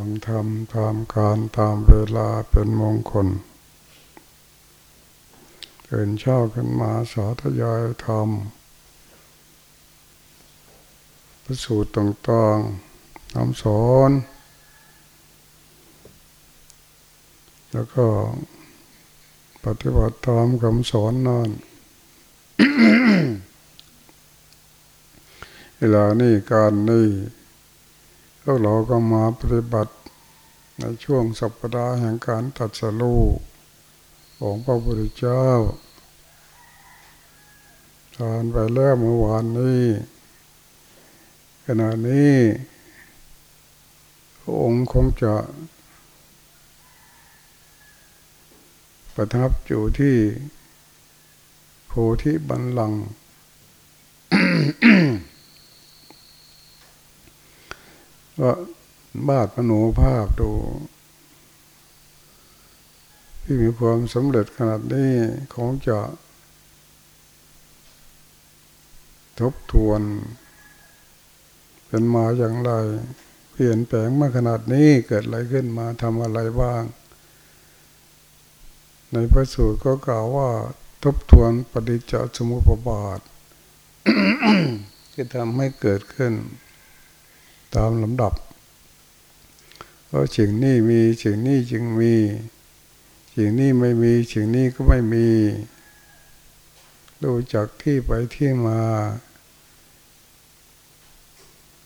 ฟังธรรมตามการตามเวลาเป็นมงคลเกินเช้าขึ้นมาสาธยายธรรมประสูตรต่างๆนำสอน แล้วก็ปฏิบัติตามคำสอนนั่นเวลานี้การนี้ พวกเราก็มาปฏิบัติในช่วงสัปดาห์แห่งการตัดสลูของพระพุทธเจ้าทานไปแล้วเมื่อวานนี้ขณะนี้พระองค์คงจะ ประทับอยู่ที่โพธิบันลังก็ บาดมโนภาพดูที่มีความสำเร็จขนาดนี้คงจะทบทวน เป็นมาอย่างไร เปลี่ยนแปลงมาขนาดนี้เกิดอะไรขึ้นมาทำอะไรบ้าง ในพระสูตรก็กล่าวว่า ทบทวนปฏิจจสมุปบาทที่ทำให้เกิดขึ้น ตามลำดับเพราะสิ่งนี้มีสิ่งนี้จึงมีสิ่งนี้ไม่มีสิ่งนี้ก็ไม่มีดูจากที่ไปที่มา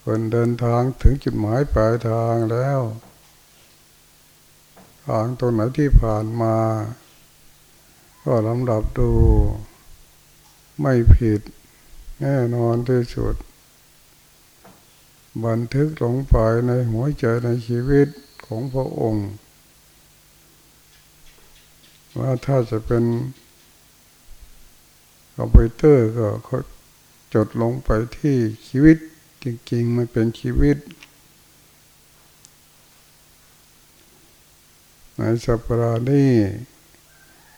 คนเดินทางถึงจุดหมายปลายทางแล้วทางตรงไหนที่ผ่านมา ก็ลำดับดู ไม่ผิดแน่นอนที่สุด บันทึกลงไปในหัวใจในชีวิตของพระองค์ ว่าถ้าจะเป็นคอมพิวเตอร์ก็จดลงไปที่ชีวิตจริงๆมันเป็นชีวิต ในสัปดาห์นี้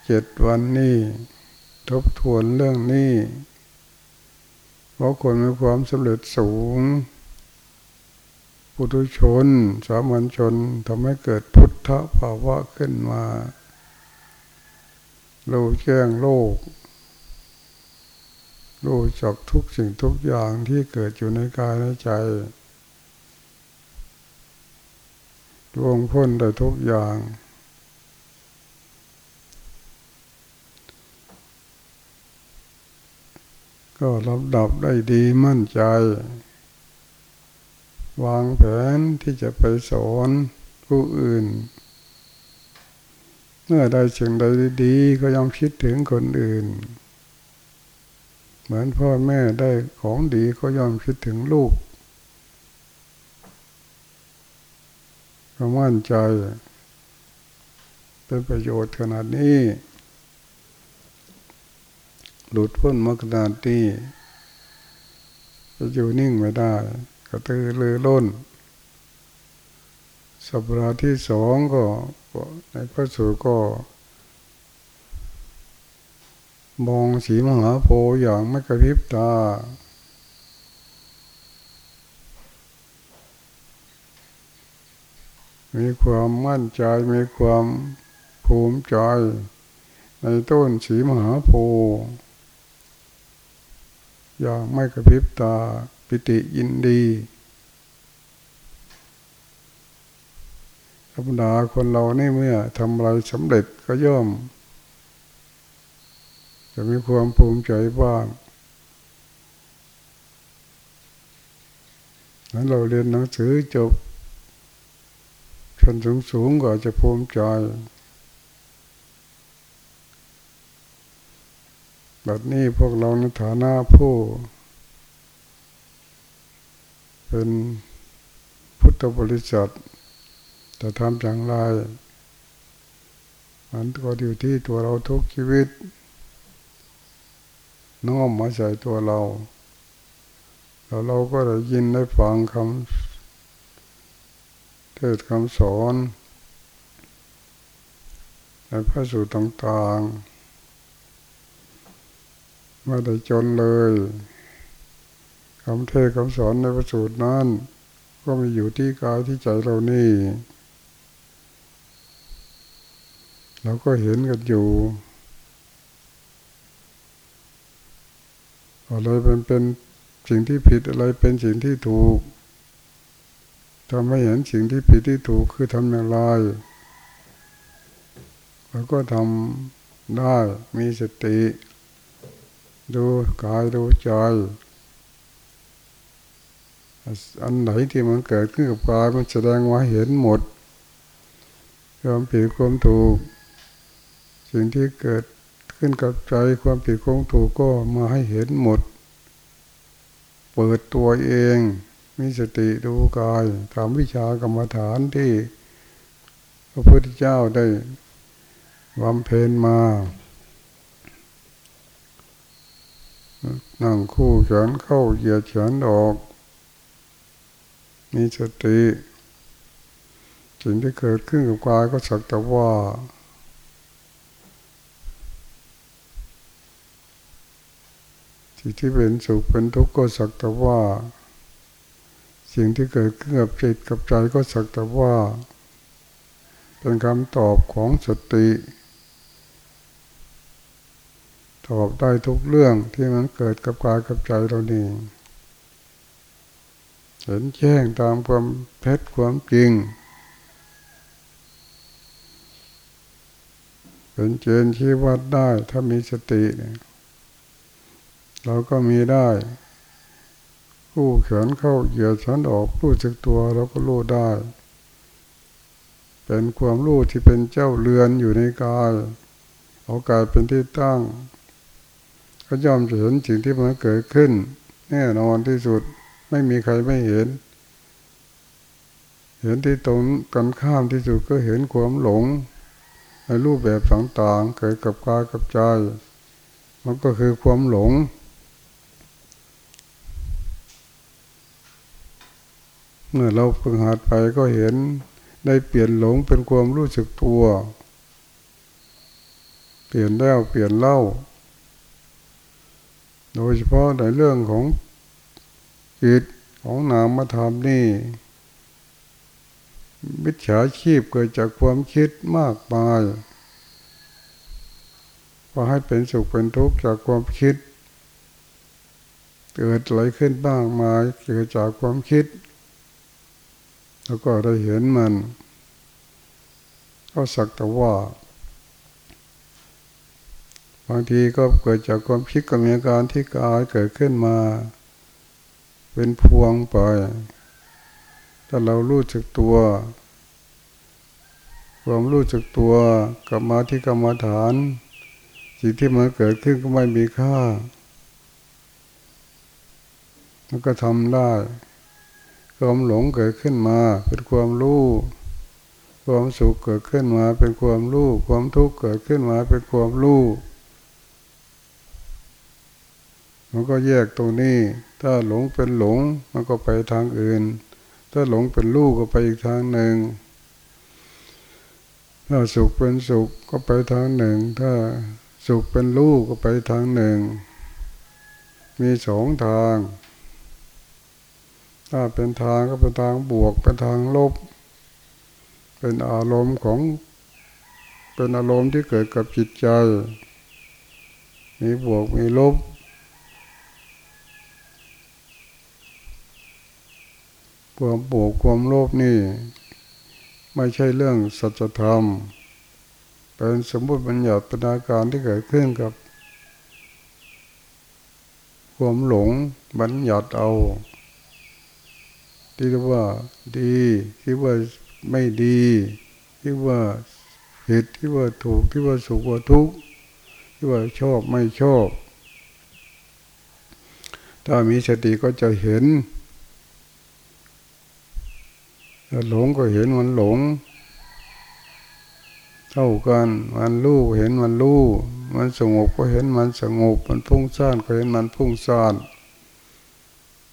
เจ็ดวันนี้ทบทวนเรื่องนี้ เพราะคนมีความสำเร็จสูง ปุถุชน สามัญชนทำให้เกิดพุทธภาวะขึ้นมารู้แจ้งโลกรู้จักทุกสิ่งทุกอย่างที่เกิดอยู่ในกายในใจดวงพ้นได้ทุกอย่าง ก็รับดับได้ดีมั่นใจ วางแผนที่จะไปสอนผู้อื่น เมื่อได้สิ่งใดดีก็ยอมคิดถึงคนอื่น เหมือนพ่อแม่ได้ของดีก็ยอมคิดถึงลูกก็มั่นใจ เป็นประโยชน์ขนาดนี้ หลุดพ้นมรรคนาตีจะอยู่นิ่งไม่ได้ กระตือรือร้นสัปดาห์ที่สองก็ในพระสูตรก็ มองสีมหาโพธิ์อย่างไม่กระพริบตามีความมั่นใจ มีความภูมิใจ ในต้นสีมหาโพธิ์อย่างไม่กระพริบตา ปิติยินดีธรรมดาคนเรานี่เมื่อทำอะไรสำเร็จก็ย่อม จะมีความภูมิใจบ้างนั้นเราเรียนหนังสือจบชนสูงสูงก็จะภูมิใจแบบนี้พวกเราในฐานะผู้ เป็นพุทธบริษัทจะทำอย่างไรมันก็อยู่ที่ตัวเราทุกชีวิต น้อมมาใส่ตัวเรา แล้วเราก็ได้ยินได้ฟังคำเทศคำสอนในพระสูตรต่างๆ ไม่ได้จนเลย คำเทศคำสอนในพระสูตรนั้น ก็มีอยู่ที่กายที่ใจเรานี่เราก็เห็นกันอยู่อะไรเป็นเป็นสิ่งที่ผิดอะไรเป็นสิ่งที่ถูกทำให้เห็นสิ่งที่ผิดที่ถูกคือทำอย่างไรแล้วก็ทำได้มีสติ ดูกายดูใจ อันไหนที่มันเกิดขึ้นกับกายมันแสดงว่าเห็นหมดความผิดความถูก สิ่งที่เกิดขึ้นกับใจความผิดความถูกก็มาให้เห็นหมด เปิดตัวเอง มีสติดูกายทำวิชากรรมฐานที่พระพุทธเจ้าได้บำเพ็ญมานั่งคู่เฉินเข้าเหยียดเฉินออก มีสติสิ่งที่เกิดขึ้นกับกายก็สักแต่ว่า สิ่งที่เป็นสุขเป็นทุกข์ก็สักแต่ว่า สิ่งที่เกิดขึ้นกับจิตกับใจก็สักแต่ว่า เป็นคำตอบของสติ ตอบได้ทุกเรื่องที่มันเกิดกับกายกับใจเรานี่ เห็นแจ้งตามความเพชรความจริง เป็นเจนที่วัดได้ถ้ามีสติเราก็มีได้กู้แขนเข้าเหยียดฉันออกรู้จักตัวเราก็รู้ได้ เป็นความรู้ที่เป็นเจ้าเรือนอยู่ในกายเอากายเป็นที่ตั้ง ก็ย่อมจะเห็นสิ่งที่มันเกิดขึ้น แน่นอนที่สุด ไม่มีใครไม่เห็น เห็นที่ตรงกันข้ามที่สุดก็เห็นความหลงในรูปแบบต่างๆเกิดกับกายกับใจ มันก็คือความหลง เมื่อเราฝึกหัดไปก็เห็นได้เปลี่ยนหลงเป็นความรู้สึกตัว เปลี่ยนแล้วเปลี่ยนเล่า โดยเฉพาะในเรื่องของ จิตของนามธรรมนี่มิจฉาชีพเกิดจากความคิดมากมายว่าให้เป็นสุขเป็นทุกข์จากความคิด เกิดอะไรขึ้นบ้างมาเกิดจากความคิด แล้วก็ได้เห็นมัน ก็สักแต่ว่า บางทีก็เกิดจากความคิดกับมีอาการที่กายเกิดขึ้นมา เป็นพวงไป ถ้าเรารู้จักตัวความรู้จักตัวกลับมาที่กรรมฐาน สิ่งที่มันเกิดขึ้นก็ไม่มีค่า มันก็ทำได้ความหลงเกิดขึ้นมา เป็นความรู้ ความสุขเกิดขึ้นมา เป็นความรู้ ความทุกข์เกิดขึ้นมา เป็นความรู้ มันก็แยกตรงนี้ ถ้าหลงเป็นหลงมันก็ไปทางอื่น ถ้าหลงเป็นรู้ก็ไปอีกทางหนึ่ง ถ้าสุขเป็นสุขก็ไปทางหนึ่ง ถ้าสุขเป็นรู้ก็ไปทางหนึ่ง มีสองทาง ถ้าเป็นทางก็เป็นทางบวกเป็นทางลบ เป็นอารมณ์ของเป็นอารมณ์ที่เกิดกับจิตใจ มีบวกมีลบ ความบวกความโลบนี่ ไม่ใช่เรื่องสัจธรรม เป็นสมบูรณ์บัญญัติปนาการที่เกิดขึ้นกับ ความหลงบัญญัติเอา ที่เรียกว่าดีที่ว่าไม่ดีที่ว่าผิดที่ว่าถูกที่ว่าสุขว่าทุกข์ที่ว่าชอบไม่ชอบ ถ้ามีสติก็จะเห็น หลงก็เห็นมันหลง เท่ากันมันรู้เห็นมันรู้มันสงบก็เห็นมันสงบ มันพุ่งซ่านก็เห็นมันพุ่งซ่าน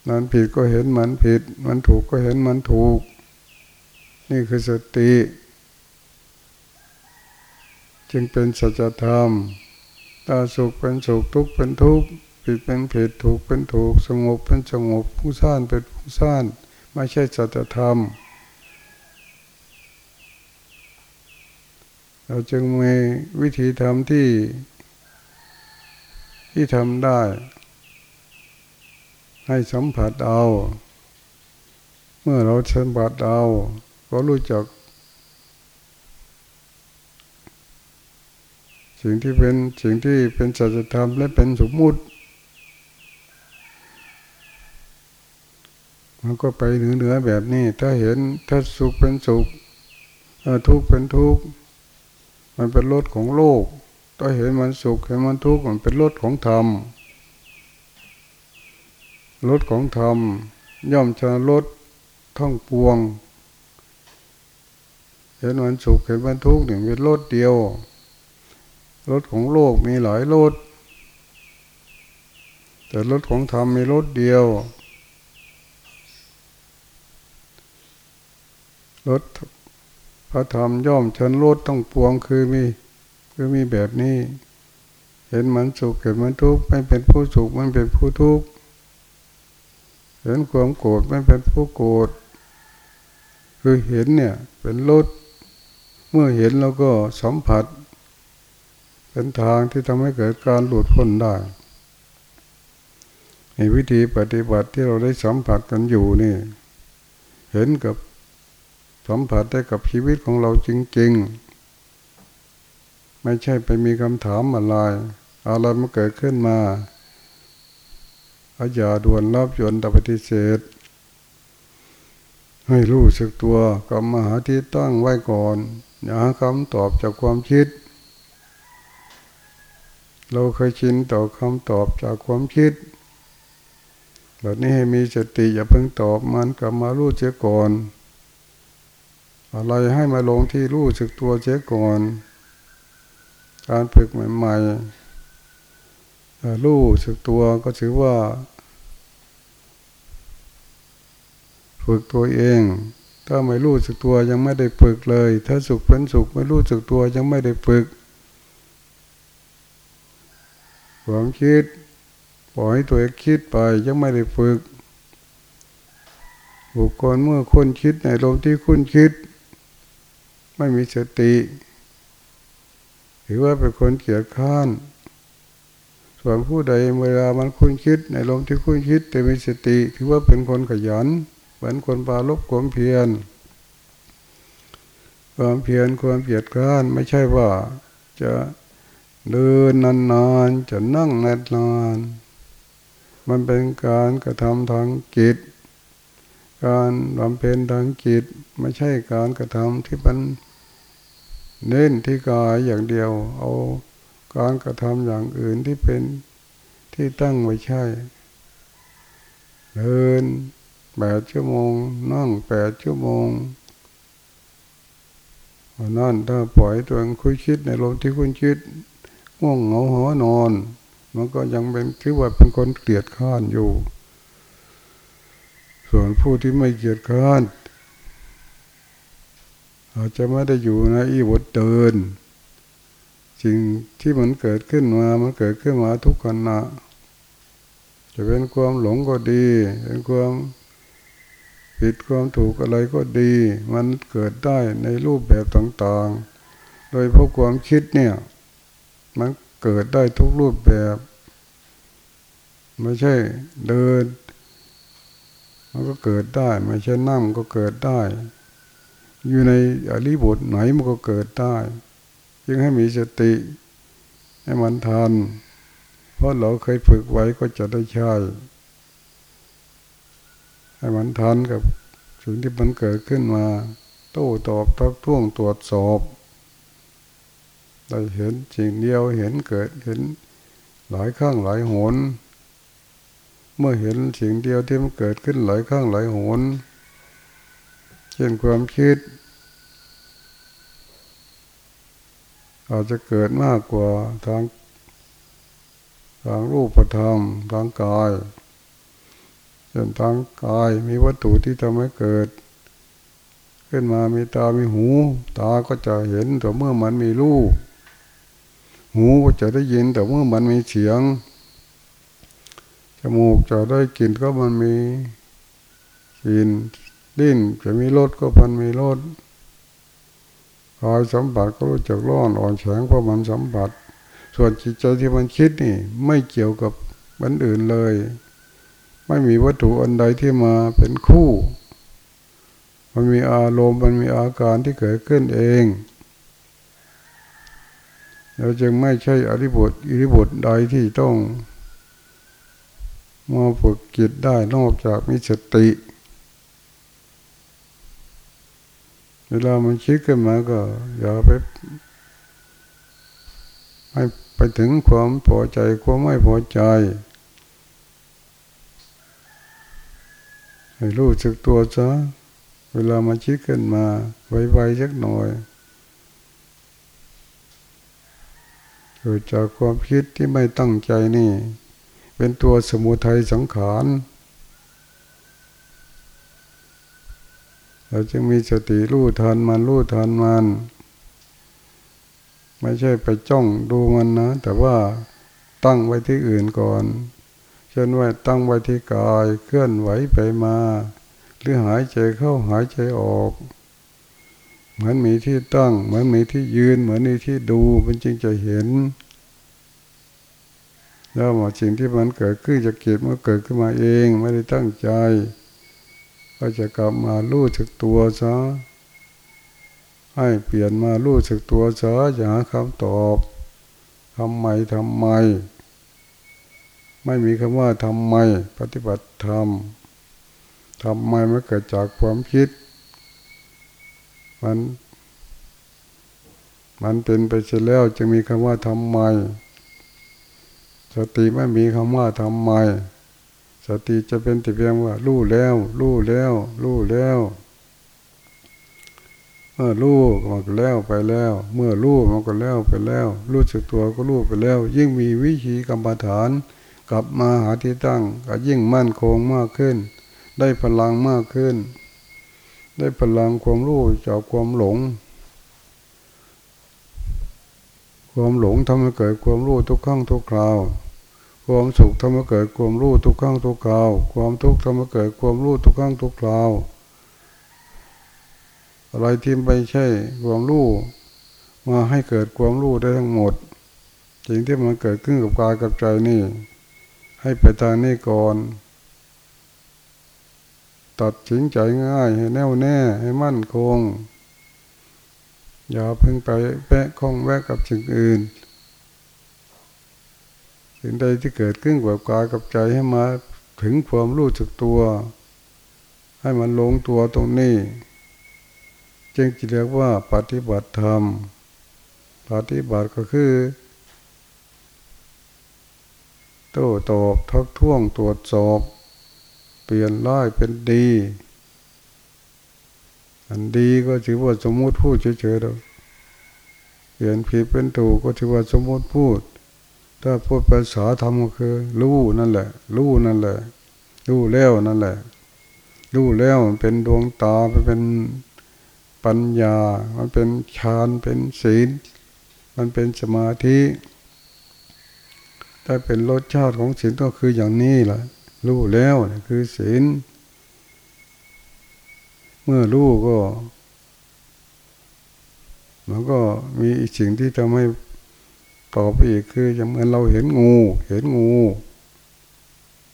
มันผิดก็เห็นมันผิด มันถูกก็เห็นมันถูก นี่คือสติ จึงเป็นสัจธรรมถ้าสุขเป็นสุขทุกข์เป็นทุกข์ผิดเป็นผิดถูกเป็นถูก สงบเป็นสงบ ผู้ซ่านเป็นผู้ซ่าน ไม่ใช่สัจธรรม เราจึงมีวิธีทำที่ที่ทำได้ ให้สัมผัสเอา เมื่อเราสัมผัสเอา ก็รู้จัก สิ่งที่เป็นสิ่งที่เป็นสัจธรรมและเป็นสมมุติมันก็ไปเหนือเหนือแบบนี้ ถ้าเห็นถ้าสุขเป็นสุขทุกข์เป็นทุกข์ มันเป็นรสของโลกถ้าเห็นมันสุขเห็นมันทุกข์มันเป็นรสของธรรมรสของธรรม ย่อมชนะรสท่องปวง เห็นมันสุขเห็นมันทุกข์หนึ่งเป็นรสเดียวรสของโลกมีหลายรสแต่รสของธรรมมีรสเดียว รถ พระธรรมย่อมชนรถต้องปวงคือมีคือมีแบบนี้ เห็นมันสุขเห็นมันทุกข์ไม่เป็นผู้สุขมันเป็นผู้ทุกข์เห็นความโกรธไม่เป็นผู้โกรธคือเห็นเนี่ยเป็นรถเมื่อเห็นแล้วก็สัมผัส เป็นทางที่ทำให้เกิดการหลุดพ้นได้ในวิธีปฏิบัติที่เราได้สัมผัสกันอยู่นี่ เห็นกับ สัมผัสได้กับชีวิตของเราจริง ๆ ไม่ใช่ไปมีคำถามอะไรอะไรมันเกิดขึ้นมาอาอย่าด่วนรับยนต์ปฏิเสธ ให้รู้สึกตัวกับมหาที่ตั้งไว้ก่อน อย่าหาคำตอบจากความคิด เราเคยชินต่อคำตอบจากความคิดแบบนี้ให้มีสติอย่าเพิ่งตอบมันกลับมารู้เสียก่อน อะไรให้มาลงที่รู้สึกตัวเสียก่อน การฝึกใหม่ๆรู้สึกตัวก็ถือว่า ฝึกตัวเอง ถ้าไม่รู้สึกตัวยังไม่ได้ฝึกเลย ถ้าสุขเป็นสุขไม่รู้สึกตัวยังไม่ได้ฝึกความคิดปล่อยให้ตัวเองคิดไปยังไม่ได้ฝึกบุคคลเมื่อคนคิดในลมที่คุณคิด ไม่มีสติถือว่าเป็นคนเกียจข้าน ส่วนผู้ใดเวลามันคุ้นคิดในลมที่คุ้นคิด แต่มีสติ ถือว่าเป็นคนขยันเหมือนคนปาลบความเพียร ความเพียรความเกียจข้านไม่ใช่ว่าจะเดินนานๆจะนั่งนานๆมันเป็นการกระทำทางจิต การบำเพ็ญทางจิตไม่ใช่การกระทำที่มัน เน้นที่กายอย่างเดียว เอาการกระทำอย่างอื่นที่เป็นที่ตั้งไว้ใช่เดินแปดชั่วโมง นั่งแปดชั่วโมงนั่นถ้าปล่อยตัวเองคุยคิดในลมที่คุณคิดง่วงเหงาหอนอน มันก็ยังเป็นคือว่าเป็นคนเกลียดข้านอยู่ ส่วนผู้ที่ไม่เกลียดข้าน อาจจะไม่ได้อยู่ในอีบทเดินสิ่งที่มันเกิดขึ้นมา มันเกิดขึ้นมาทุกขณะ จะเป็นความหลงก็ดี เป็นความผิดความถูกอะไรก็ดี มันเกิดได้ในรูปแบบต่างๆ โดยเพราะความคิดเนี่ย มันเกิดได้ทุกรูปแบบ ไม่ใช่เดิน มันก็เกิดได้ ไม่ใช่นั่งก็เกิดได้ อยู่ในอริบทไหนมันก็เกิดได้จึงให้มีสติ ให้มันทันเพราะเราเคยฝึกไว้ก็จะได้ใช้ให้มันทันกับสิ่งที่มันเกิดขึ้นมาโต้ตอบทักท้วงตรวจสอบได้เห็นสิ่งเดียวเห็นเกิดเห็นหลายข้างหลายหน เมื่อเห็นสิ่งเดียวที่มันเกิดขึ้นหลายข้างหลายหน ช่นความคิด อาจจะเกิดมากกว่าทางทางรูปธรรมทางกายเช่นทางกายมีวัตถุที่ทำให้เกิด ขึ้นมามีตา มีหู ตาก็จะเห็นแต่เมื่อมันมีรูปหูก็จะได้ยินแต่เมื่อมันมีเสียงจมูกจะได้กลิ่นก็มันมีกลิ่น ดิ้นจะมีรถก็พันมีรถกายสัมผัสก็รู้จักร้อนอ่อนแข็งเพราะมันสัมผัส ส่วนจิตใจที่มันคิดนี่ ไม่เกี่ยวกับบันอื่นเลย ไม่มีวัตถุอันใดที่มาเป็นคู่ มันมีอารมณ์มันมีอาการที่เกิดขึ้นเองเราจึงไม่ใช่อริบทอริบทใดที่ต้องมาฝึกจิตได้นอกจากมีสติ เวลามันคิดขึ้นมาก็ อย่าไปให้ไปถึงความพอใจความไม่พอใจ ให้รู้สึกตัวซะเวลามันคิดขึ้นมา ไวๆสักหน่อยเกิดจากความคิดที่ไม่ตั้งใจนี่ เป็นตัวสมุทัยสังขาร เราจึงมีสติรู้ทันมันรู้ทันมัน ไม่ใช่ไปจ้องดูมันนะ แต่ว่าตั้งไว้ที่อื่นก่อนเช่นว่าตั้งไว้ที่กายเคลื่อนไหวไปมา หรือหายใจเข้าหายใจออกเหมือนมีที่ตั้ง เหมือนมีที่ยืน เหมือนมีที่ดูมันจึงจะเห็น แล้วว่าสิ่งที่มันเกิดขึ้นจะเกิดมันเกิดขึ้นมาเอง ไม่ได้ตั้งใจ ก็จะกลับมารู้สึกตัวซะให้เปลี่ยนมารู้สึกตัวซะอย่าหาคำตอบทำไมทำไม ไม่มีคำว่าทำไม ปฏิบัติธรรมทำไมมันเกิดจากความคิด มัน มันเป็นไปเสียแล้วจึงมีคำว่าทำไม สติไม่มีคำว่าทำไม สติจะเป็นแต่เพียงว่ารู้แล้วรู้แล้วรู้แล้วเมื่อรู้มันก็แล้วไปแล้ว เมื่อรู้มันก็แล้วไปแล้ว รู้สึกตัวก็รู้ไปแล้ว ยิ่งมีวิธีกรรมฐาน กลับมาหาที่ตั้ง ก็ยิ่งมั่นคงมากขึ้น ได้พลังมากขึ้น ได้พลังความรู้จากความหลง ความหลงทำให้เกิดความรู้ทุกครั้งทุกคราว ความสุขทำให้เกิดความรู้ทุกครั้งทุกคราว ความทุกข์ทำให้เกิดความรู้ทุกครั้งทุกคราว อะไรที่ไม่ใช่ความรู้มาให้เกิดความรู้ได้ทั้งหมดสิ่งที่มันเกิดขึ้นกับกายกับใจนี่ ให้ไปทางนี้ก่อน ตัดสินใจง่ายให้แน่วแน่ให้มั่นคง อย่าเพิ่งไปแปะคล้องแวะกับสิ่งอื่น สิ่งใดที่เกิดขึ้นกับกายกับใจให้มาถึงความรู้จักตัว ให้มันลงตัวตรงนี้ จึงจะเรียกว่าปฏิบัติธรรม ปฏิบัติก็คือโต้ตอบทักท้วงตรวจสอบ เปลี่ยนร้ายเป็นดี อันดีก็ถือว่าสมมติพูดเฉยๆเราเปลี่ยนผิดเป็นถูกก็ถือว่าสมมติพูด ถ้าพูดภาษาธรรมก็คือ รู้นั่นแหละ รู้นั่นแหละ รู้แล้วนั่นแหละ รู้แล้วมันเป็นดวงตามันเป็นปัญญา มันเป็นฌานเป็นศีล มันเป็นสมาธิถ้าเป็นรสชาติของศีลก็คืออย่างนี้แหละรู้แล้วคือศีลเมื่อรู้ก็ มันก็มีสิ่งที่ทำให้ ต่อไปอีกคืออย่างเหมือนเราเห็นงู เห็นงู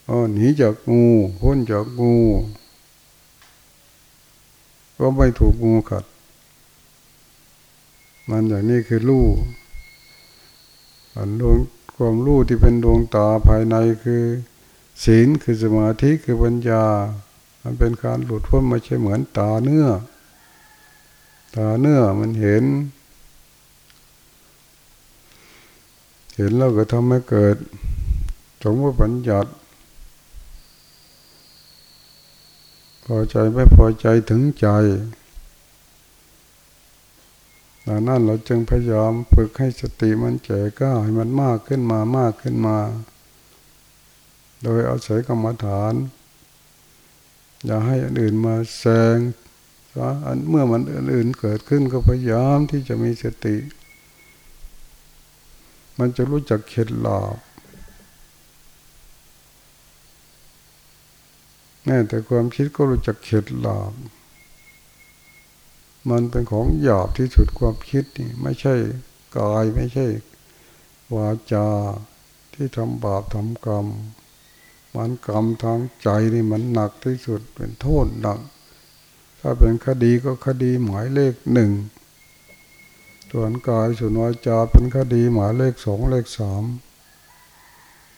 อ๋อหนีจากงูพ้นจากงู ก็ไม่ถูกงูกัด มันอย่างนี้คือรู้อันดวงความรู้ที่เป็นดวงตาภายในคือ ศีลคือสมาธิคือปัญญา มันเป็นการหลุดพ้นไม่ใช่เหมือนตาเนื้อ ตาเนื้อมันเห็น เห็นแล้วก็ทำให้เกิดสมมติปัญญัติพอใจไม่พอใจถึงใจดังนั้นเราจึงพยายามฝึกให้สติมันแก่ก้าให้มันมากขึ้นมามากขึ้นมา โดยเอาศัยกรรมฐาน อย่าให้อันอื่นมาแซงเมื่อมันอื่นเกิดขึ้นก็พยายามที่จะมีสติ มันจะรู้จักเข็ดหลาบแม้แต่ความคิดก็รู้จักเข็ดหลาบมันเป็นของหยาบที่สุดความคิดนี่ไม่ใช่กายไม่ใช่วาจาที่ทำบาปทำกรรม มันกรรมทางใจนี่มันหนักที่สุดเป็นโทษหนัก ถ้าเป็นคดีก็คดีหมายเลขหนึ่ง ส่วนกายส่วนวาจาเป็นคดีหมายเลขสองเลขสาม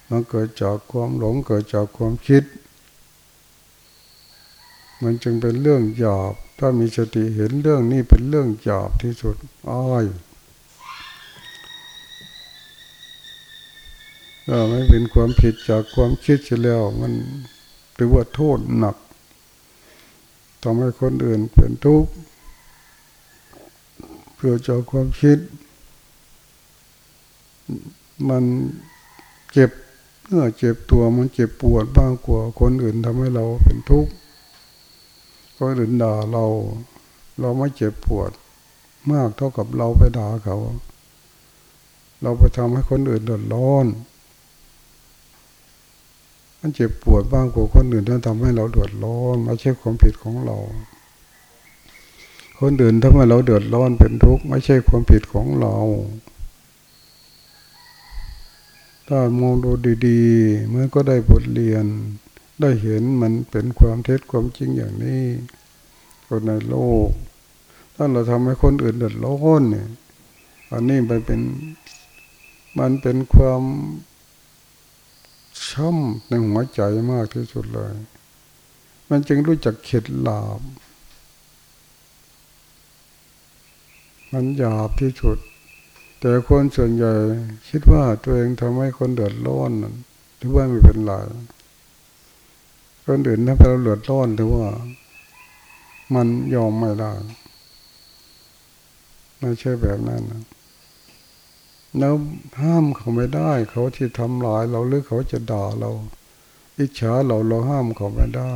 มันเกิดจากความหลงเกิดจากความคิด มันจึงเป็นเรื่องหยาบ ถ้ามีสติเห็นเรื่องนี้เป็นเรื่องหยาบที่สุดอ้อยถ้าไม่เป็นความผิดจากความคิดเสียแล้วมันถือว่าโทษหนักทำให้คนอื่นเป็นทุกข์ เกิดจากความคิด มันเจ็บเมื่อเจ็บตัวมันเจ็บปวดบ้างกว่าคนอื่นทำให้เราเป็นทุกข์คนอื่นด่าเรา เราไม่เจ็บปวด มากเท่ากับเราไปด่าเขา เราไปทำให้คนอื่นเดือดร้อนมันเจ็บปวดบ้างกว่าคนอื่นที่ทำให้เราเดือดร้อนไม่ใช่ความผิดของเรา คนอื่นทำให้เราเดือดร้อนเป็นทุกข์ไม่ใช่ความผิดของเรา ถ้ามองดูดีๆเมื่อก็ได้บทเรียน ได้เห็นมันเป็นความเท็จความจริงอย่างนี้คนในโลก ถ้าเราทำให้คนอื่นเดือดร้อนเนี่ยอันนี้มันเป็นมันเป็นความช้ำในหัวใจมากที่สุดเลย มันจึงรู้จักเข็ดหลาบ มันหยาบที่สุด แต่คนส่วนใหญ่คิดว่าตัวเองทำให้คนเดือดร้อนหรือว่าไม่เป็นไรคนอื่นถ้าเราเดือดร้อนหรือว่า มันยอมไม่ได้ไม่ใช่แบบนั้นนะแล้วห้ามเขาไม่ได้ เขาที่ทำลายเราหรือเขาจะด่าเรา อิจฉาเราเราห้ามเขาไม่ได้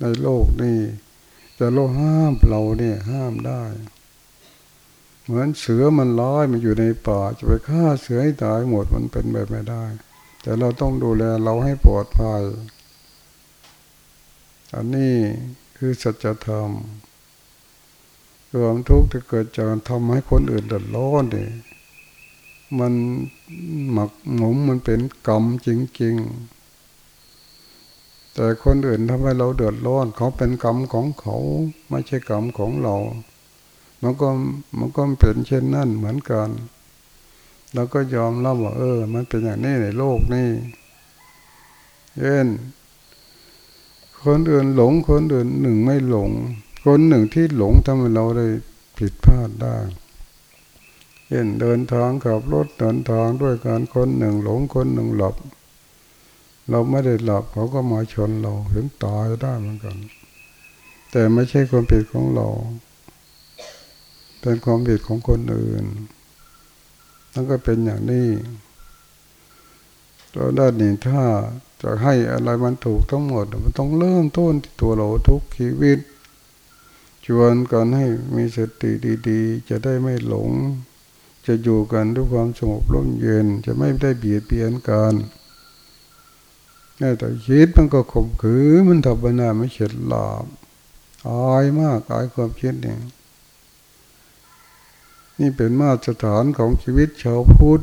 ในโลกนี้แต่เราห้ามเราเนี่ยห้ามได้ เหมือนเสือมันร้ายมันอยู่ในป่าจะไปฆ่าเสือให้ตายหมดมันเป็นแบบไม่ได้ แต่เราต้องดูแลเราให้ปลอดภัย อันนี้คือสัจธรรมความทุกข์ที่เกิดจากทำให้คนอื่นเดือดร้อนเนี่ยมันหมักหมมมันเป็นกรรมจริงๆ แต่คนอื่นทำให้เราเดือดร้อนเขาเป็นกรรมของเขา ไม่ใช่กรรมของเรา มันก็มันก็เป็นเช่นนั่นเหมือนกันเราก็ยอมรับว่าเออ มันเป็นอย่างนี้ในโลกนี้เช่นคนอื่นหลงคนอื่นหนึ่งไม่หลง คนหนึ่งที่หลงทำให้เราได้ผิดพลาดได้เช่นเดินทางขับรถเดินทางด้วยการคนหนึ่งหลงคนหนึ่งหลับ เราไม่ได้หลับเขาก็มาชนเราถึงตายได้เหมือนกัน แต่ไม่ใช่ความผิดของเรา เป็นความผิดของคนอื่นนั่นก็เป็นอย่างนี้ตัวด้านนี้ถ้าจะให้อะไรมันถูกทั้งหมด มันต้องเริ่มต้นที่ตัวเราทุกชีวิต ชวนกันให้มีสติดีๆ จะได้ไม่หลง จะอยู่กันด้วยความสงบร่มเย็น จะไม่ได้เบียดเบียนกันแต่คิดมันก็ข่มขืนมันทำบันาไม่เฉดหลาบอายมากอายความคิดเนี่ย นี่เป็นมาตรฐานของชีวิตชาวพุทธ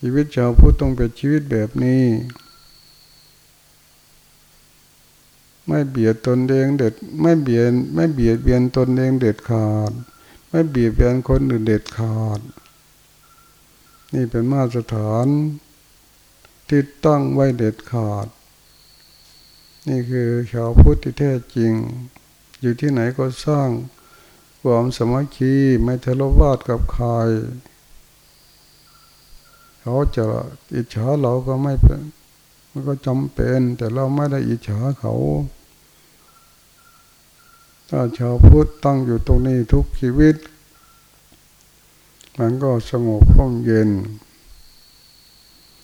ชีวิตชาวพุทธต้องเป็นชีวิตแบบนี้ ไม่เบียดตนเองเด็ด ไม่เบียดไม่เบียดเบียนตนเองเด็ดขาด ไม่เบียดเบียนคนอื่นเด็ดขาด นี่เป็นมาตรฐานที่ตั้งไว้เด็ดขาด นี่คือชาวพุทธที่แท้จริง อยู่ที่ไหนก็สร้าง ความสมัคคีไม่ทะเลาะวาดกับใคร เขาจะอิจฉาเราก็ไม่เป็นมันก็จำเป็น แต่เราไม่ได้อิจฉาเขา ถ้าชาวพุทธตั้งอยู่ตรงนี้ทุกชีวิต มันก็สงบร่มเย็น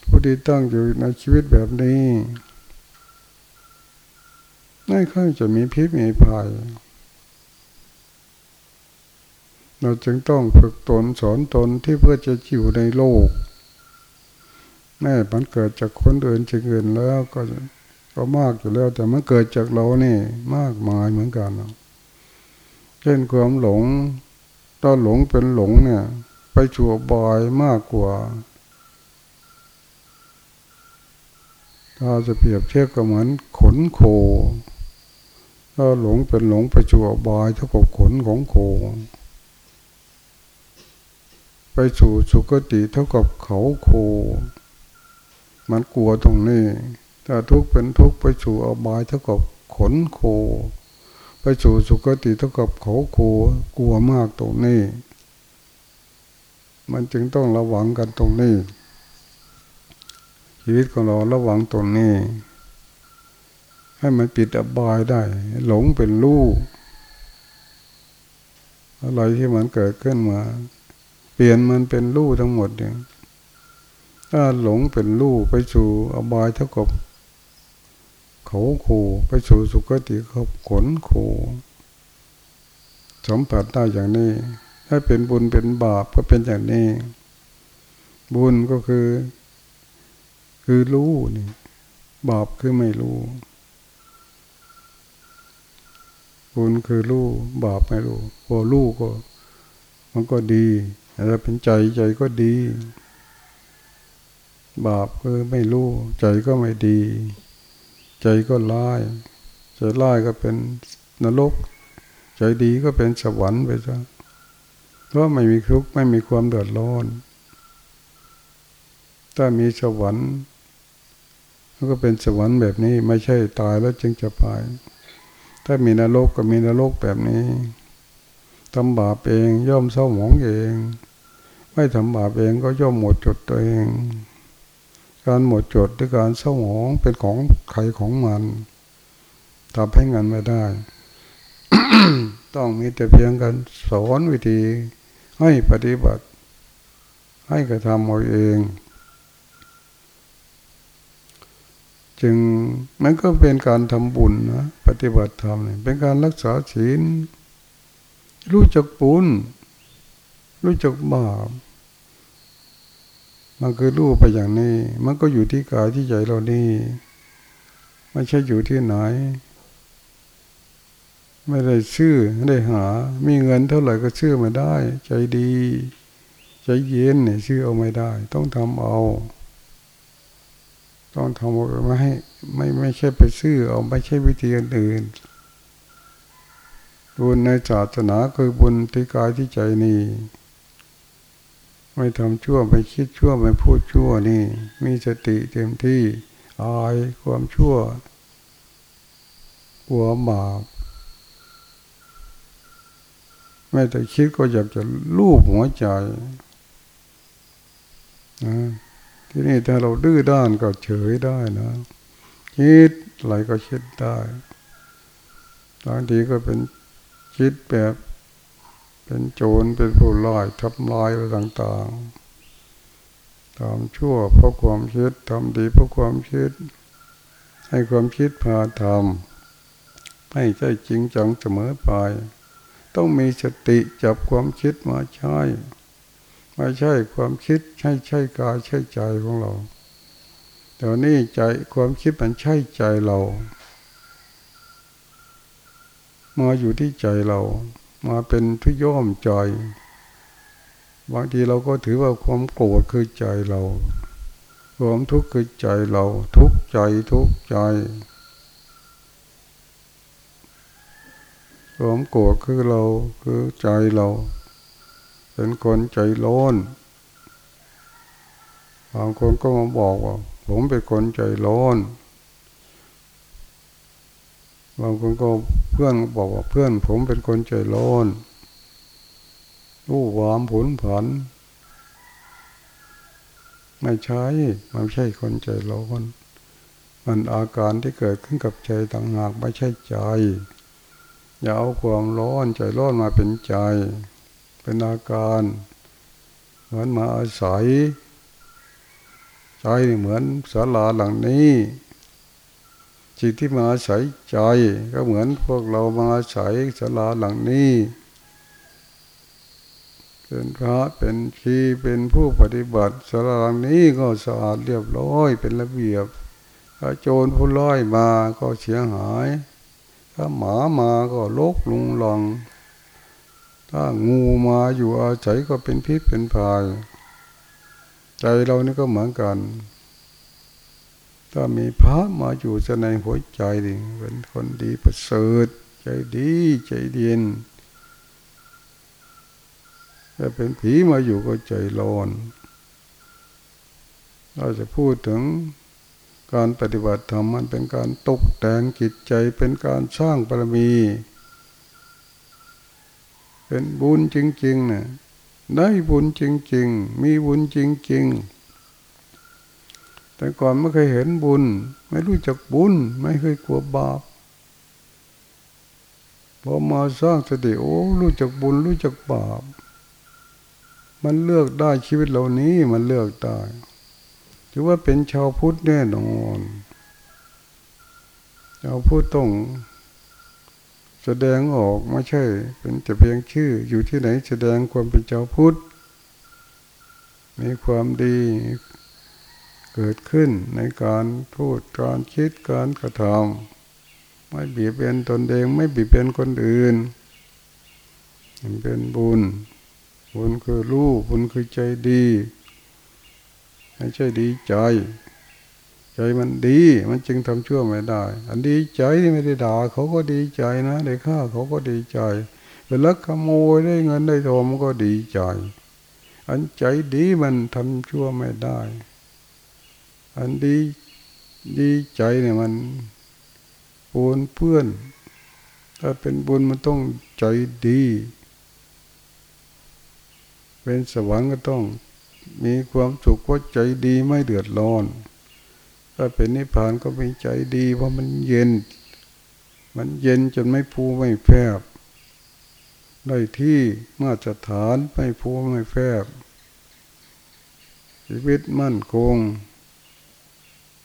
ผู้ที่ตั้งอยู่ในชีวิตแบบนี้ไม่ค่อยจะมีพิษมีภัย เราจึงต้องฝึกตนสอนตนที่เพื่อจะอยู่ในโลก แม่มันเกิดจากคนอื่นจึงอื่นแล้วก็ก็มากอยู่แล้ว แต่มันเกิดจากเรานี่มากมายเหมือนกันเช่นความหลงถ้าหลงเป็นหลงเนี่ย ไปชั่วบอยมากกว่า ถ้าจะเปรียบเทียบก็เหมือนขนโคถ้าหลงเป็นหลงไปชั่วบอยเท่ากับขนของโค ไปสู่สุคติเท่ากับเขาโค มันกลัวตรงนี้ถ้าทุกเป็นทุกไปสู่อบายเท่ากับขนโค ไปสู่สุคติเท่ากับเขาโคกลัวมากตรงนี้ มันจึงต้องระวังกันตรงนี้ ชีวิตของเราระวังตรงนี้ ให้มันปิดอบายได้ หลงเป็นลูกอะไรที่มันเกิดขึ้นมา เปลี่ยนมันเป็นรูทั้งหมดเนี่ยถ้าหลงเป็นรูไปสู่อบายเท่ากับเขาโคไปสู่สุคติเขาขนโคสัมผัสได้อย่างนี้ ถ้าเป็นบุญเป็นบาปก็เป็นอย่างนี้ บุญก็คือ คือรู้นี่ บาปคือไม่รู้ บุญคือรู้บาปไม่รู้พอรู้ก็ มันก็ดี ถ้าเป็นใจใจก็ดี บาปก็ไม่รู้ ใจก็ไม่ดี ใจก็ร้ายใจร้ายก็เป็นนรก ใจดีก็เป็นสวรรค์ไปซะเพราะไม่มีทุกข์ไม่มีความเดือดร้อน ถ้ามีสวรรค์ก็เป็นสวรรค์แบบนี้ ไม่ใช่ตายแล้วจึงจะไป ถ้ามีนรกก็มีนรกแบบนี้ ทำบาปเองย่อมเศร้าหมองเอง ไม่ทำบาปเองก็ย่อมหมดจดตัวเอง การหมดจดด้วยการเศร้าหมองเป็นของใครของมันทำให้งานไม่ได้ ต้องมีแต่เพียงกันสอนวิธีให้ปฏิบัติ ให้กระทำเอาเอง จึงมันก็เป็นการทำบุญนะปฏิบัติธรรมเนี่ยเป็นการรักษาศีล รู้จักปุญรู้จักบาปมันคือรู้ไปอย่างนี้ มันก็อยู่ที่กายที่ใจเรานี่ไม่ใช่อยู่ที่ไหน ไม่ได้ชื่อไม่ได้หา มีเงินเท่าไหร่ก็ชื่อมาได้ ใจดี ใจเย็นเนี่ยชื่อเอาไม่ได้ ต้องทำเอา ต้องทำเอาไม่ให้ไม่ไม่ใช่ไปซื้อเอาไม่ใช่วิธีอื่น บุญในศาสนาคือบุญที่กายที่ใจนี่ ไม่ทำชั่วไม่คิดชั่วไม่พูดชั่วนี่ มีสติเต็มที่อายความชั่วกลัวบาปไม่แต่คิดก็อยากจะลูบหัวใจนะที่นี่ถ้าเราดื้อด้านก็เฉยได้นะ คิดอะไรก็คิดได้บางทีก็เป็น คิดแบบ เป็นโจรเป็นผู้ร้ายทำลายอะไรต่างๆทำชั่วเพราะความคิดทำดีเพราะความคิด ให้ความคิดพาทำไม่ใช่จริงจังเสมอไป ต้องมีสติจับความคิดมาใช้ไม่ใช่ความคิดใช่ใช่กายใช่ใจของเราแต่นี้ใจความคิดมันใช่ใจเรา มาอยู่ที่ใจเรา มาเป็นทุย่อมใจบางทีเราก็ถือว่าความโกรธคือใจเรา ความทุกข์คือใจเรา ทุกใจทุกใจ ความโกรธคือเราคือใจเรา เป็นคนใจร้อนบางคนก็มาบอกว่า ผมเป็นคนใจร้อน บางคนก็เพื่อนบอกว่าเพื่อนผมเป็นคนใจร้อนรู้วามผลผัน ไม่ใช่มันไม่ใช่คนใจร้อนมันอาการที่เกิดขึ้นกับใจต่างหากไม่ใช่ใจ อย่าเอาความร้อนใจร้อนมาเป็นใจ เป็นอาการเหมือนมาอาศัย ใจเหมือนศาลาหลังนี้ สิ่งที่มาอาศัยใจ ก็เหมือนพวกเรามาอาศัยศาลาหลังนี้เป็นพระเป็นชีเป็นผู้ปฏิบัติสระนี้ก็สะอาดเรียบร้อยเป็นระเบียบถ้าโจรผู้ร้อยมาก็เสียหาย ถ้าหมามาก็ลกลุงหลอง ถ้างูมาอยู่อาศัยก็เป็นพิษเป็นภัยใจเรานี่ก็เหมือนกัน ถ้ามีพระมาอยู่จะในหัวใจดิเป็นคนดีประเสริฐใจดีใจเดียนถ้าเป็นผีมาอยู่ก็ใจร้อน เราจะพูดถึงการปฏิบัติธรรมมันเป็นการตกแต่งจิตใจเป็นการสร้างบารมี เป็นบุญจริงๆนะได้บุญจริง ๆ มีบุญจริง ๆ แต่ก่อนไม่เคยเห็นบุญ ไม่รู้จักบุญ ไม่เคยกลัวบาปพอมาสร้างสติโอ้รู้จักบุญรู้จักบาป มันเลือกได้ชีวิตเหล่านี้มันเลือกได้ถือว่าเป็นชาวพุทธแน่นอนชาวพุทธต้องแสดงออกไม่ใช่ เป็นแต่เพียงชื่ออยู่ที่ไหนแสดงความเป็นชาวพุทธมีความดี เกิดขึ้นในการพูดการคิดการกระทำไม่บีบเบียนตนเองไม่บีบเบียนคนอื่น มันเป็นบุญ บุญคือรู้บุญคือใจดีไม่ใช่ดีใจใจมันดีมันจึงทำชั่วไม่ได้ อันดีใจที่ไม่ได้ด่าเขาก็ดีใจนะได้ฆ่าเขาก็ดีใจเป็นลักขโมยได้เงินได้ทองก็ดีใจ อันใจดีมันทำชั่วไม่ได้ อันดีดีใจเนี่ยมันปนเพื่อน ถ้าเป็นบุญมันต้องใจดี เป็นสวรรค์ก็ต้องมีความสุขเพราะใจดีไม่เดือดร้อน ถ้าเป็นนิพพานก็มีใจดีเพราะมันเย็น มันเย็นจนไม่พูไม่แฟบ ได้ที่มาตรฐานไม่พูไม่แฟบชีวิตมั่นคง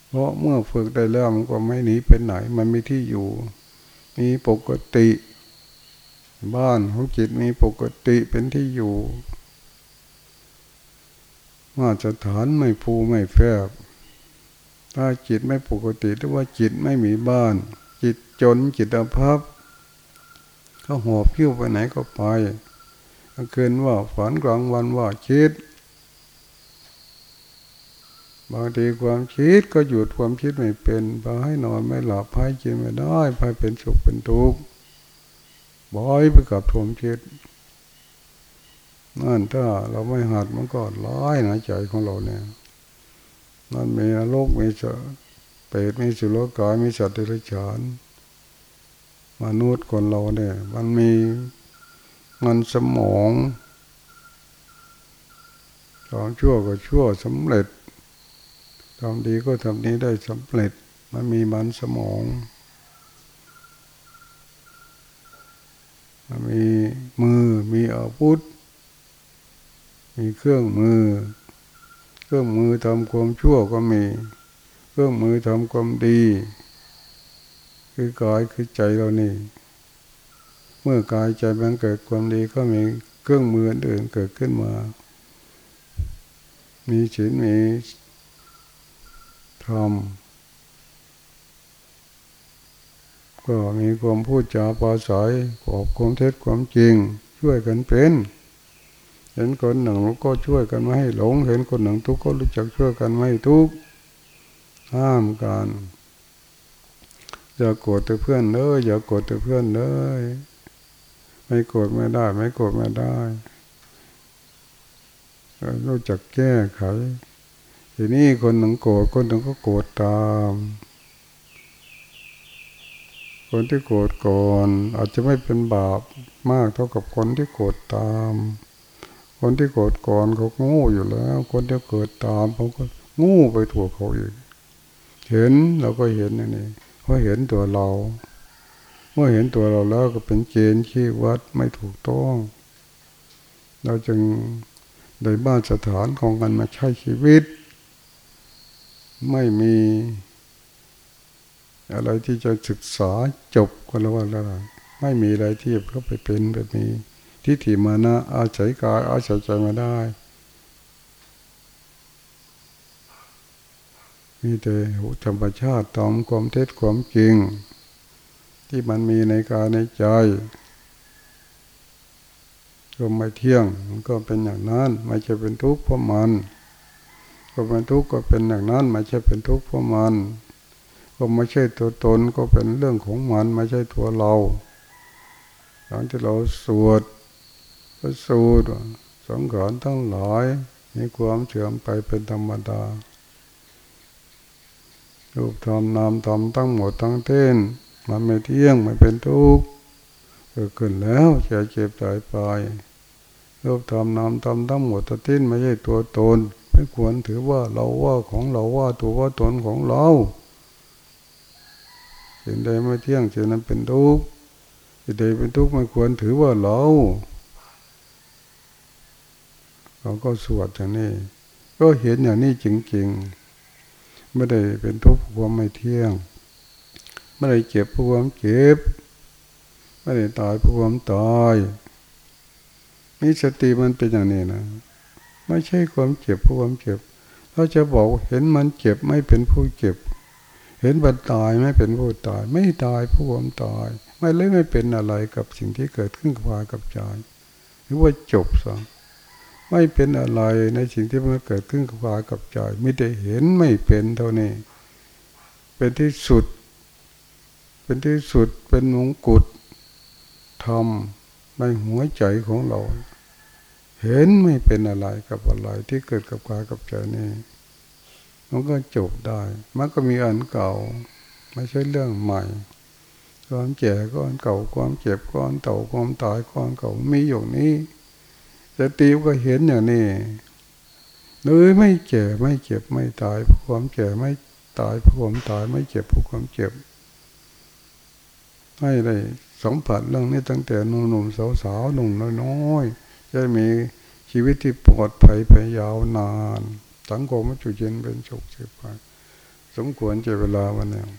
เพราะเมื่อฝึกได้แล้วมันก็ไม่หนีไปไหน มันมีที่อยู่ มีปกติ บ้านของจิตมีปกติเป็นที่อยู่มาตรฐานไม่ภูไม่แฟบ ถ้าจิตไม่ปกติหรือว่าจิตไม่มีบ้าน จิตจนจิตอภัพเขาหอบพิ้วไปไหนก็ไปกลางคืนว่าฝันกลางวันว่าคิด บางทีความคิดก็หยุดความคิดไม่เป็นพาให้นอนไม่หลับพายกินไม่ได้พายเป็นสุขเป็นทุกข์บ่อยไปกับความคิดนั่นถ้าเราไม่หัดมันก็ร้ายนะใจของเราเนี่ยนั่นมีโลกมีจะเปรตมีสุรกายมีสัตว์เดรัจฉานมนุษย์คนเราเนี่ย มันมีมันสมองทำชั่วก็ชั่วสำเร็จ ทำดีก็ทำนี้ได้สำเร็จ มันมีมันสมอง มันมีมือ มีอาวุธ มีเครื่องมือ เครื่องมือทำความชั่วก็มี เครื่องมือทำความดี คือกายคือใจเรานี่ เมื่อกายใจมันเกิดความดีก็มีเครื่องมืออื่นเกิดขึ้นมา มีศีลมี ธรรม ก็มีความพูดจาปราศัยขอบความเท็จความจริง ช่วยกันเป็น เห็นคนหนึ่งก็ช่วยกันไม่ให้หลง เห็นคนหนึ่งทุกข์ก็รู้จักช่วยกันไม่ทุกข์ห้ามกันอย่าโกรธแต่เพื่อนเลยอย่าโกรธแต่เพื่อนเลยไม่โกรธไม่ได้ ไม่โกรธไม่ได้รู้จักแก้ไข ทีนี้คนหนึ่งโกรธคนหนึ่งก็โกรธตาม คนที่โกรธก่อนอาจจะไม่เป็นบาปมากเท่ากับคนที่โกรธตาม คนที่เกิดก่อนเขางูอยู่แล้ว คนที่เกิดตามเขาก็งู้ไปถั่วเขาอีกเห็นเราก็เห็นนี่นี่เพราะเห็นตัวเรา เมื่อเห็นตัวเราแล้วก็เป็นเกณฑ์ที่วัดไม่ถูกต้อง เราจึงได้บ้านสถานของกันมาใช้ชีวิต ไม่มีอะไรที่จะศึกษาจบก็แล้วว่าแล้วไม่มีอะไรที่เขาไปเป็นแบบนี้ ทิฏฐิมานะอาศัยกายอาศัยใจมาได้ มีแต่ธรรมชาติตอมความเท็จความจริง ที่มันมีในกายในใจก็ไม่เที่ยงมันก็เป็นอย่างนั้น ไม่ใช่เป็นทุกข์เพราะมัน ก็เป็นทุกข์ก็เป็นอย่างนั้นไม่ใช่เป็นทุกข์เพราะมันก็ไม่ใช่ตัวตนก็เป็นเรื่องของมันไม่ใช่ตัวเราหลังที่เราสวดก็สูดสังขารทั้งหลายมีความเสื่อมไปเป็นธรรมดารูปธรรมนามธรรมทั้งหมดทั้งเต้นมันไม่เที่ยงไม่เป็นทุกข์เกิดขึ้นแล้วจะเจ็บตายไปรูปธรรมนามธรรมทั้งหมดทั้งเต้นไม่ใช่ตัวตน ไม่ควรถือว่าเราว่าของเราว่าตัวว่าตนของเราสิ่งใดไม่เที่ยงสิ่งนั้นเป็นทุกข์สิ่งใดเป็นทุกข์ไม่ควรถือว่าเราเราก็สวดอย่างนี้ ก็เห็นอย่างนี้จริงๆไม่ได้เป็นทุกข์ความไม่เที่ยงไม่ได้เจ็บความเจ็บไม่ได้ตายความตายมีสติมันเป็นอย่างนี้นะ ไม่ใช่ความเจ็บความเจ็บเราจะบอกเห็นมันเจ็บไม่เป็นผู้เจ็บ เห็นมันตายไม่เป็นผู้ตาย ไม่ตายผู้ความตาย ไม่เลยไม่เป็นอะไรกับสิ่งที่เกิดขึ้นกับกายกับใจหรือว่าจบซะไม่เป็นอะไรในสิ่งที่มันเกิดขึ้นกับกายกับใจไม่ได้เห็นไม่เป็นเท่านี้ เป็นที่สุด เป็นที่สุดเป็นมงกุฎทำในหัวใจของเรา เห็นไม่เป็นอะไรกับอะไรที่เกิดกับกายกับใจนี่มันก็จบได้ มันก็มีอันเก่า ไม่ใช่เรื่องใหม่ความแก่ก็อันเก่าความเจ็บก็อันเก่าความตายก็อันเก่ามีอยู่นี้สติก็เห็นอย่างนี้เลยไม่แก่ไม่เจ็บไม่ตายความแก่ไม่ตายความตายไม่เจ็บความเจ็บให้ได้สัมผัสเรื่องนี้ตั้งแต่หนุ่มๆสาวๆหนุ่มน้อยๆ จะมีชีวิตที่ปลอดภัยไปยาวนาน สังคมมันจุเย็นเป็นสุขสืบไปสมควรจะเวลาวันหนึ่ง